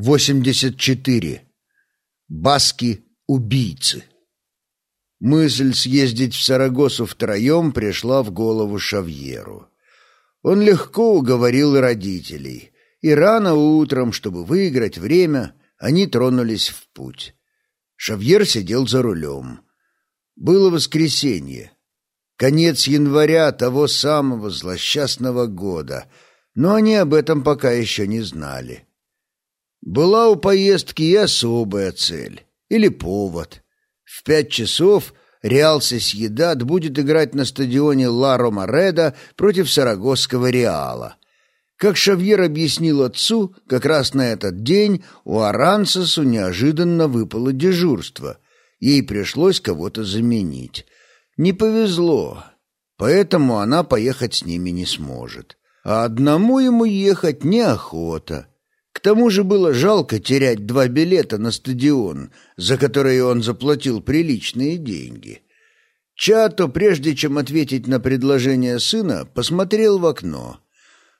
84. Баски-убийцы. Мысль съездить в Сарагосу втроем пришла в голову Шавьеру. Он легко уговорил родителей, и рано утром, чтобы выиграть время, они тронулись в путь. Шавьер сидел за рулем. Было воскресенье, конец января того самого злосчастного года, но они об этом пока еще не знали. Была у поездки и особая цель, или повод. В пять часов Реал Сосьедад будет играть на стадионе Ла Ромареда против Сарагосского Реала. Как Шавьер объяснил отцу, как раз на этот день у Арансесу неожиданно выпало дежурство. Ей пришлось кого-то заменить. Не повезло, поэтому она поехать с ними не сможет. А одному ему ехать неохота. К тому же было жалко терять два билета на стадион, за которые он заплатил приличные деньги. Чато, прежде чем ответить на предложение сына, посмотрел в окно.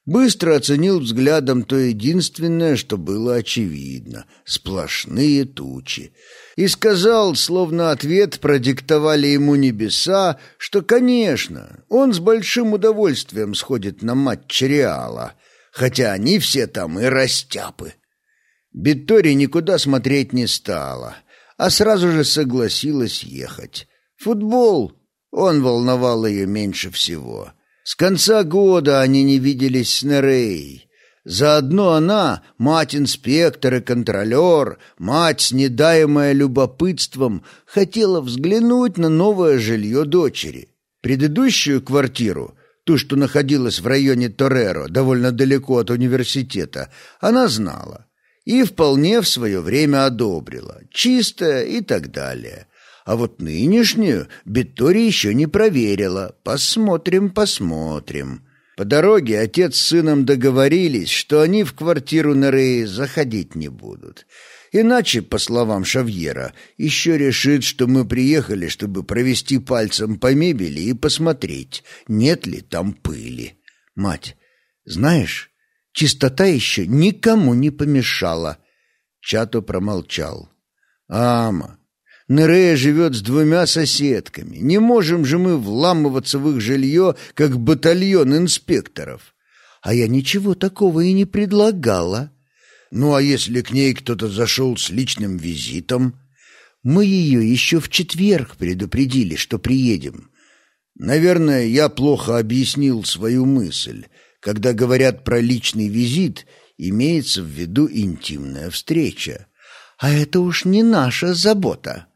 Быстро оценил взглядом то единственное, что было очевидно — сплошные тучи. И сказал, словно ответ продиктовали ему небеса, что, конечно, он с большим удовольствием сходит на матч Реала — хотя они все там и растяпы. Биттори никуда смотреть не стала, а сразу же согласилась ехать. Футбол, он волновал ее меньше всего. С конца года они не виделись с Нерей. Заодно она, мать-инспектор и контролер, мать, снедаемая любопытством, хотела взглянуть на новое жилье дочери. Предыдущую квартиру ту, что находилась в районе Тореро, довольно далеко от университета, она знала и вполне в свое время одобрила, чистая и так далее. А вот нынешнюю Беттори еще не проверила. Посмотрим, посмотрим. По дороге отец с сыном договорились, что они в квартиру Нереи заходить не будут. Иначе, по словам Шавьера, еще решит, что мы приехали, чтобы провести пальцем по мебели и посмотреть, нет ли там пыли. Мать, знаешь, чистота еще никому не помешала. Чато промолчал. Ама, Нерея живет с двумя соседками. Не можем же мы вламываться в их жилье, как батальон инспекторов. А я ничего такого и не предлагала. Ну а если к ней кто-то зашел с личным визитом? Мы ее еще в четверг предупредили, что приедем. Наверное, я плохо объяснил свою мысль. Когда говорят про личный визит, имеется в виду интимная встреча. А это уж не наша забота.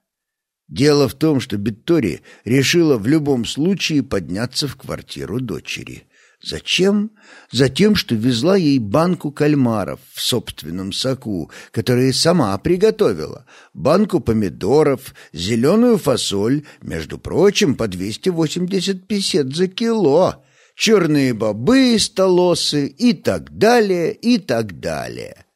Дело в том, что Биттори решила в любом случае подняться в квартиру дочери. Зачем? Затем, что везла ей банку кальмаров в собственном соку, которые сама приготовила, банку помидоров, зеленую фасоль, между прочим, по 280 песет за кило, черные бобы, столосы и так далее, и так далее.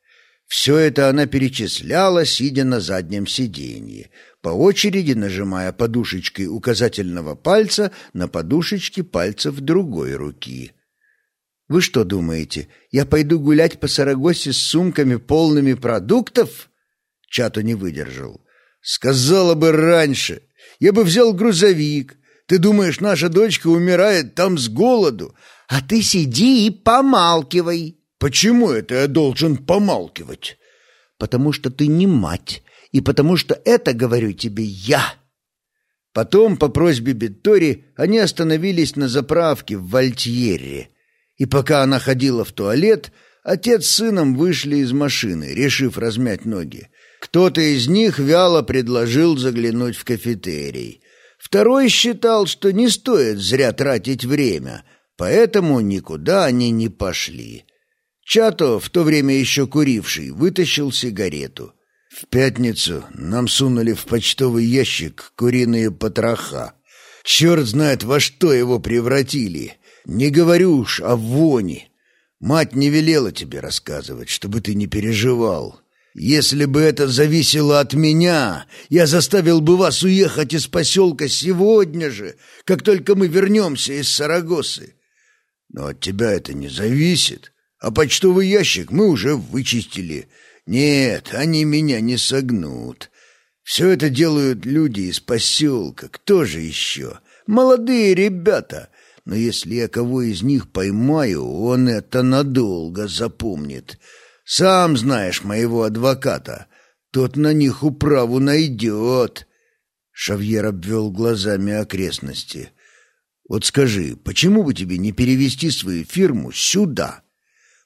Все это она перечисляла, сидя на заднем сиденье, по очереди нажимая подушечкой указательного пальца на подушечки пальцев другой руки. Вы что думаете, я пойду гулять по Сарагосе с сумками полными продуктов? Чато не выдержал. Сказала бы раньше. Я бы взял грузовик. Ты думаешь, наша дочка умирает там с голоду? А ты сиди и помалкивай. Почему это я должен помалкивать? Потому что ты не мать, и потому что это говорю тебе я. Потом, по просьбе Беттори, они остановились на заправке в Вальтьерре и пока она ходила в туалет, отец с сыном вышли из машины, решив размять ноги. Кто-то из них вяло предложил заглянуть в кафетерий. Второй считал, что не стоит зря тратить время, поэтому никуда они не пошли. Чато, в то время еще куривший, вытащил сигарету. В пятницу нам сунули в почтовый ящик куриные потроха. Черт знает, во что его превратили. Не говорю уж о воне. Мать не велела тебе рассказывать, чтобы ты не переживал. Если бы это зависело от меня, я заставил бы вас уехать из поселка сегодня же, как только мы вернемся из Сарагосы. Но от тебя это не зависит, а почтовый ящик мы уже вычистили. Нет, они меня не согнут. Все это делают люди из поселка. Кто же еще? Молодые ребята. Но если я кого из них поймаю, он это надолго запомнит. Сам знаешь моего адвоката. Тот на них управу найдет. Шавьер обвел глазами окрестности. Вот скажи, почему бы тебе не перевести свою фирму сюда?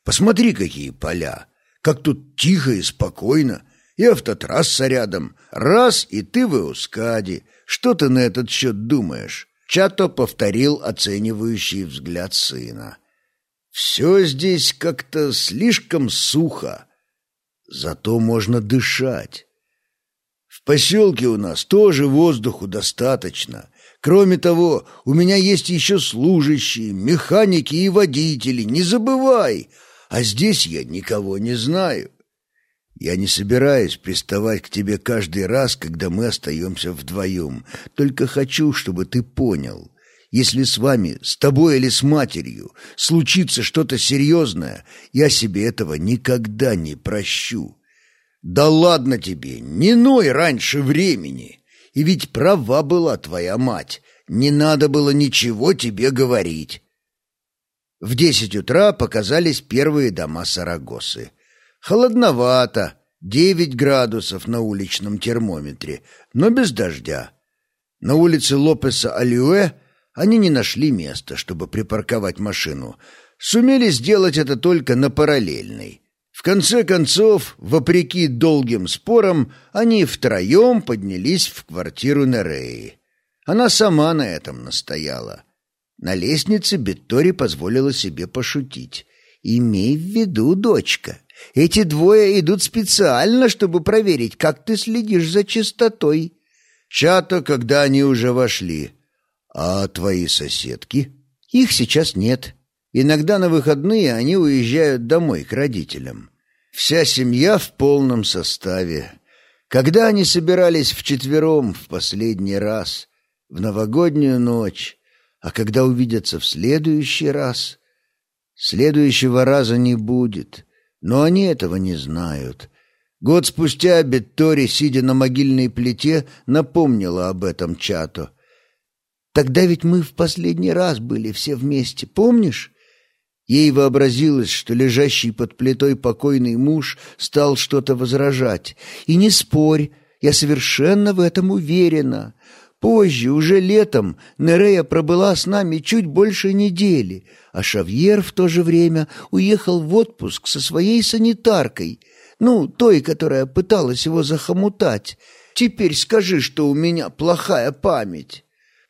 Посмотри, какие поля. Как тут тихо и спокойно и автотрасса рядом. Раз, и ты в Эускаде. Что ты на этот счет думаешь?» Чато повторил оценивающий взгляд сына. «Все здесь как-то слишком сухо. Зато можно дышать. В поселке у нас тоже воздуху достаточно. Кроме того, у меня есть еще служащие, механики и водители, не забывай. А здесь я никого не знаю. Я не собираюсь приставать к тебе каждый раз, когда мы остаемся вдвоем. Только хочу, чтобы ты понял. Если с вами, с тобой или с матерью, случится что-то серьезное, я себе этого никогда не прощу. Да ладно тебе, не ной раньше времени. И ведь права была твоя мать. Не надо было ничего тебе говорить. В десять утра показались первые дома Сарагосы. Холодновато, девять градусов на уличном термометре, но без дождя. На улице Лопеса Алюэ они не нашли места, чтобы припарковать машину. Сумели сделать это только на параллельной. В конце концов, вопреки долгим спорам, они втроем поднялись в квартиру Нереи. Она сама на этом настояла. На лестнице Беттори позволила себе пошутить. «Имей в виду, дочка, эти двое идут специально, чтобы проверить, как ты следишь за чистотой. Чато, когда они уже вошли. А твои соседки? Их сейчас нет. Иногда на выходные они уезжают домой к родителям. Вся семья в полном составе. Когда они собирались вчетвером в последний раз, в новогоднюю ночь, а когда увидятся в следующий раз, следующего раза не будет — но они этого не знают. Год спустя Беттори, сидя на могильной плите, напомнила об этом чату. «Тогда ведь мы в последний раз были все вместе, помнишь?» Ей вообразилось, что лежащий под плитой покойный муж стал что-то возражать. «И не спорь, я совершенно в этом уверена. Позже, уже летом, Нерея пробыла с нами чуть больше недели, а Шавьер в то же время уехал в отпуск со своей санитаркой, ну, той, которая пыталась его захомутать. Теперь скажи, что у меня плохая память.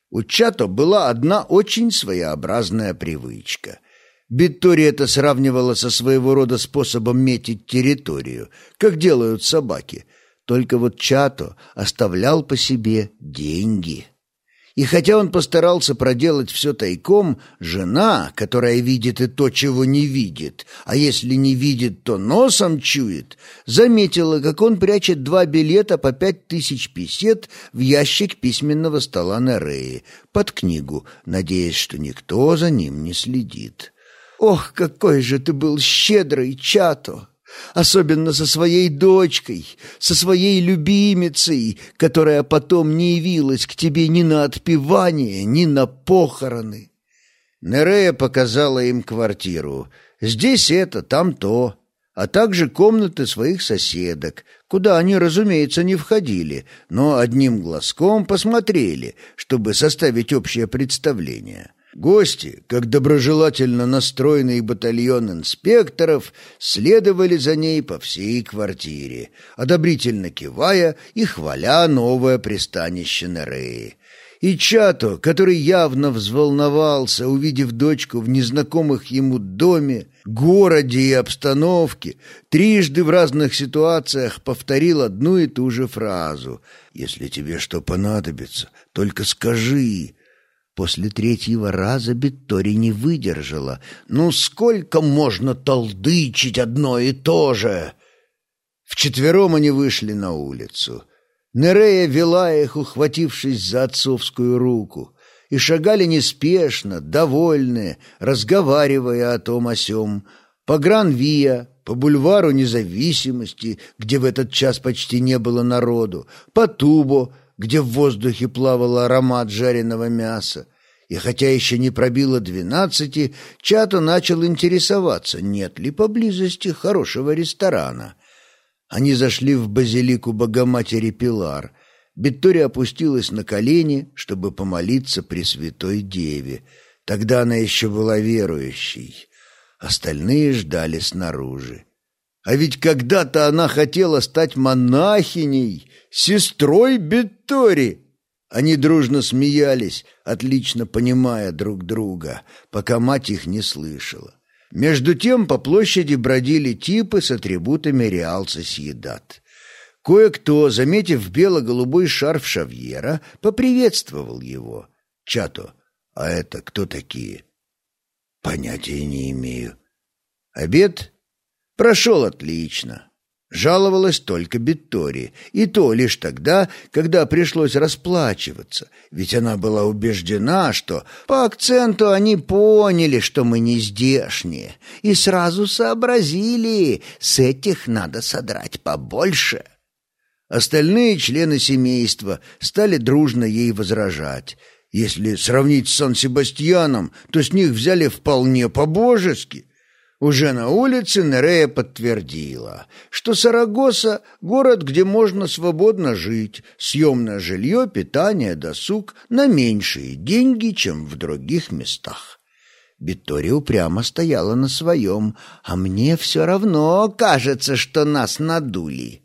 У Чато была одна очень своеобразная привычка. Биттори это сравнивала со своего рода способом метить территорию, как делают собаки — только вот Чато оставлял по себе деньги. И хотя он постарался проделать все тайком, жена, которая видит и то, чего не видит, а если не видит, то носом чует, заметила, как он прячет два билета по пять тысяч песет в ящик письменного стола на Рее под книгу, надеясь, что никто за ним не следит. «Ох, какой же ты был щедрый, Чато!» Особенно со своей дочкой, со своей любимицей, которая потом не явилась к тебе ни на отпевание, ни на похороны. Нерея показала им квартиру. Здесь это, там то, а также комнаты своих соседок, куда они, разумеется, не входили, но одним глазком посмотрели, чтобы составить общее представление. Гости, как доброжелательно настроенный батальон инспекторов, следовали за ней по всей квартире, одобрительно кивая и хваля новое пристанище Нереи. И Чато, который явно взволновался, увидев дочку в незнакомых ему доме, городе и обстановке, трижды в разных ситуациях повторил одну и ту же фразу «Если тебе что понадобится, только скажи». После третьего раза Беттори не выдержала. «Ну сколько можно толдычить одно и то же?» Вчетвером они вышли на улицу. Нерея вела их, ухватившись за отцовскую руку, и шагали неспешно, довольные, разговаривая о том о сём, по Гран-Виа, по бульвару Независимости, где в этот час почти не было народу, по Тубо, где в воздухе плавал аромат жареного мяса. И хотя еще не пробило двенадцати, Чато начал интересоваться, нет ли поблизости хорошего ресторана. Они зашли в базилику Богоматери Пилар. Виктория опустилась на колени, чтобы помолиться Пресвятой Деве. Тогда она еще была верующей. Остальные ждали снаружи. А ведь когда-то она хотела стать монахиней, сестрой Беттори. Они дружно смеялись, отлично понимая друг друга, пока мать их не слышала. Между тем по площади бродили типы с атрибутами Реал Сосьедад. Кое-кто, заметив бело-голубой шарф Шавьера, поприветствовал его. «Чато, а это кто такие?» «Понятия не имею». Обед прошел отлично. Жаловалась только Биттори, и то лишь тогда, когда пришлось расплачиваться, ведь она была убеждена, что по акценту они поняли, что мы не здешние, и сразу сообразили, с этих надо содрать побольше. Остальные члены семейства стали дружно ей возражать. Если сравнить с Сан-Себастьяном, то с них взяли вполне по-божески. Уже на улице Нерея подтвердила, что Сарагоса — город, где можно свободно жить, съемное жилье, питание, досуг на меньшие деньги, чем в других местах. Виктория упрямо стояла на своем, а мне все равно кажется, что нас надули.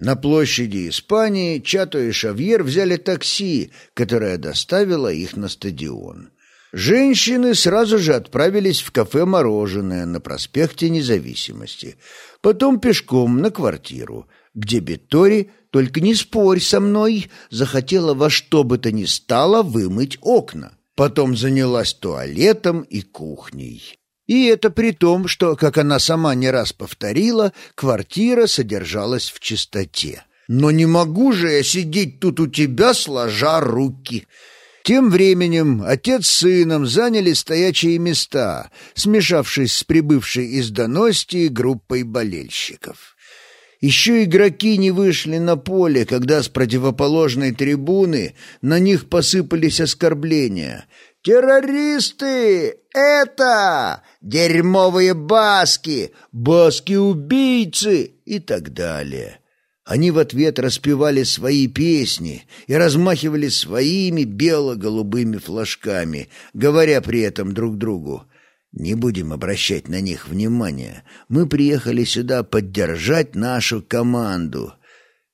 На площади Испании Чато и Шавьер взяли такси, которое доставило их на стадион. Женщины сразу же отправились в кафе «Мороженое» на проспекте Независимости, потом пешком на квартиру, где Беттори, только не спорь со мной, захотела во что бы то ни стало вымыть окна. Потом занялась туалетом и кухней. И это при том, что, как она сама не раз повторила, квартира содержалась в чистоте. «Но не могу же я сидеть тут у тебя, сложа руки!» Тем временем отец с сыном заняли стоячие места, смешавшись с прибывшей из Доности группой болельщиков. Еще игроки не вышли на поле, когда с противоположной трибуны на них посыпались оскорбления. «Террористы! Это! Дерьмовые баски! Баски-убийцы!» и так далее. Они в ответ распевали свои песни и размахивали своими бело-голубыми флажками, говоря при этом друг другу «Не будем обращать на них внимания. Мы приехали сюда поддержать нашу команду».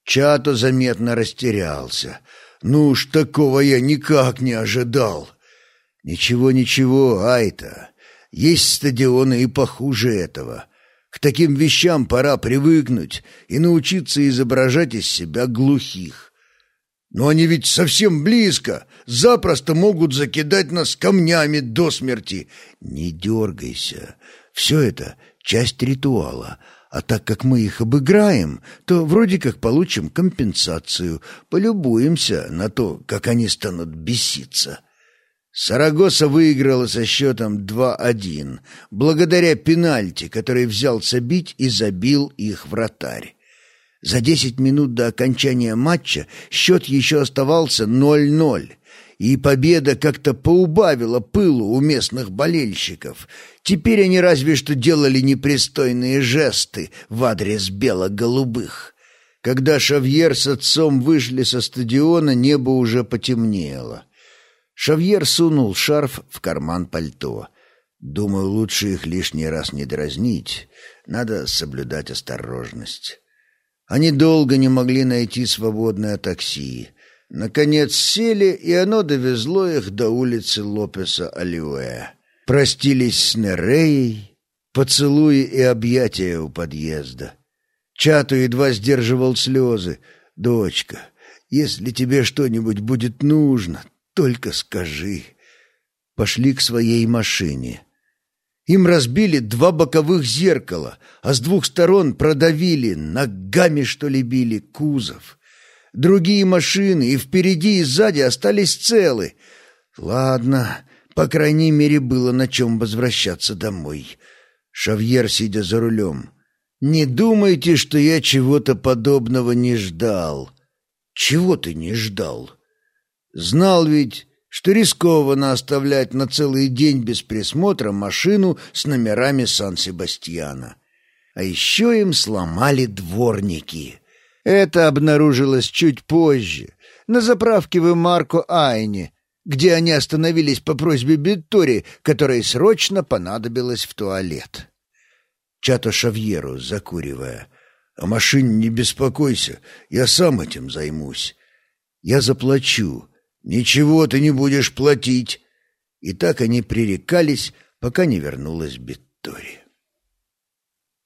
Чато заметно растерялся. «Ну уж такого я никак не ожидал». «Ничего, ничего, Айта. Есть стадионы и похуже этого». К таким вещам пора привыкнуть и научиться изображать из себя глухих. Но они ведь совсем близко, запросто могут закидать нас камнями до смерти. Не дергайся, все это часть ритуала, а так как мы их обыграем, то вроде как получим компенсацию, полюбуемся на то, как они станут беситься. Сарагоса выиграла со счетом 2-1, благодаря пенальти, который взялся бить и забил их вратарь. За десять минут до окончания матча счет еще оставался 0-0, и победа как-то поубавила пылу у местных болельщиков. Теперь они разве что делали непристойные жесты в адрес бело-голубых. Когда Шавьер с отцом вышли со стадиона, небо уже потемнело. Шавьер сунул шарф в карман пальто. «Думаю, лучше их лишний раз не дразнить. Надо соблюдать осторожность». Они долго не могли найти свободное такси. Наконец сели, и оно довезло их до улицы Лопеса Алиуэ. Простились с Нереей, поцелуи и объятия у подъезда. Чату едва сдерживал слезы. «Дочка, если тебе что-нибудь будет нужно, только скажи. Пошли к своей машине. Им разбили два боковых зеркала, а с двух сторон продавили, ногами, что ли, били, кузов. Другие машины и впереди, и сзади остались целы. Ладно, по крайней мере, было на чем возвращаться домой. Шавьер, сидя за рулем. Не думайте, что я чего-то подобного не ждал. Чего ты не ждал? Знал ведь, что рискованно оставлять на целый день без присмотра машину с номерами Сан-Себастьяна. А еще им сломали дворники. Это обнаружилось чуть позже, на заправке в Марко Айне, где они остановились по просьбе Биттори, которой срочно понадобилось в туалет. Чато Шавьеру, закуривая. «О машине не беспокойся, я сам этим займусь. Я заплачу. Ничего ты не будешь платить». И так они пререкались, пока не вернулась Биттори.